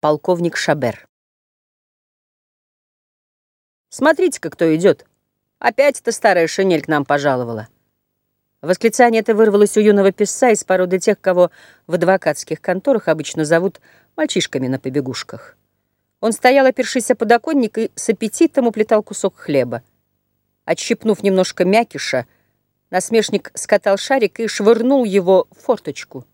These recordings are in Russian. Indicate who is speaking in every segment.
Speaker 1: Полковник Шабер. «Смотрите-ка, кто идет! Опять эта старая шинель к нам пожаловала!» Восклицание это вырвалось у юного писца из породы тех, кого в адвокатских конторах обычно зовут мальчишками на побегушках. Он стоял, опершись о подоконник, и с аппетитом уплетал кусок хлеба. Отщипнув немножко мякиша, насмешник скатал шарик и швырнул его в форточку.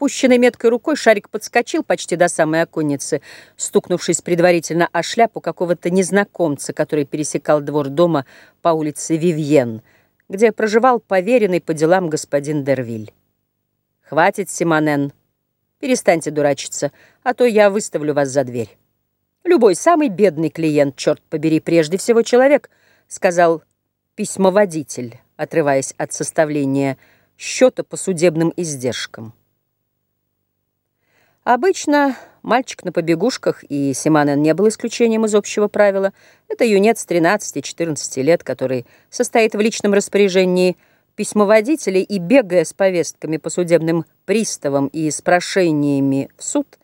Speaker 1: Пущенной меткой рукой шарик подскочил почти до самой оконницы, стукнувшись предварительно о шляпу какого-то незнакомца, который пересекал двор дома по улице Вивьен, где проживал поверенный по делам господин Дервиль. «Хватит, Симонен, перестаньте дурачиться, а то я выставлю вас за дверь». «Любой самый бедный клиент, черт побери, прежде всего человек», сказал письмоводитель, отрываясь от составления счета по судебным издержкам. Обычно мальчик на побегушках, и Симанен не был исключением из общего правила, это юнец 13-14 лет, который состоит в личном распоряжении письмоводителей и, бегая с повестками по судебным приставам и с прошениями в суд,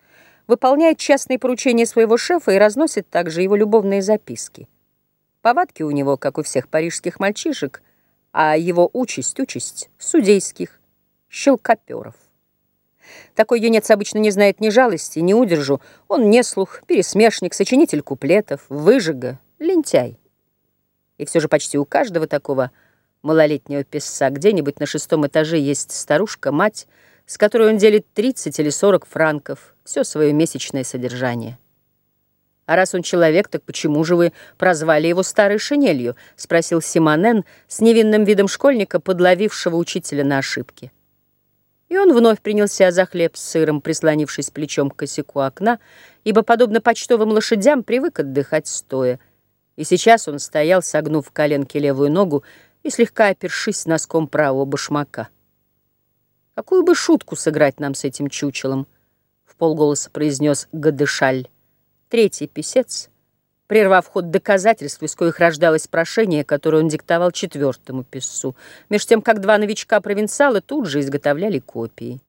Speaker 1: выполняет частные поручения своего шефа и разносит также его любовные записки. Повадки у него, как у всех парижских мальчишек, а его участь — участь судейских щелкоперов. Такой юнец обычно не знает ни жалости, ни удержу. Он не слух, пересмешник, сочинитель куплетов, выжига, лентяй. И все же почти у каждого такого малолетнего писца где-нибудь на шестом этаже есть старушка, мать, с которой он делит 30 или 40 франков, все свое месячное содержание. «А раз он человек, так почему же вы прозвали его старой шинелью?» — спросил Симонен с невинным видом школьника, подловившего учителя на ошибке. И он вновь принялся за хлеб с сыром, прислонившись плечом к косяку окна, ибо, подобно почтовым лошадям, привык отдыхать стоя. И сейчас он стоял, согнув в коленке левую ногу и слегка опершись носком правого башмака. «Какую бы шутку сыграть нам с этим чучелом?» — в полголоса произнес Гадышаль. Третий писец — прервав ход доказательств, из коих рождалось прошение, которое он диктовал четвертому писцу, меж тем, как два новичка-провинциала тут же изготовляли копии.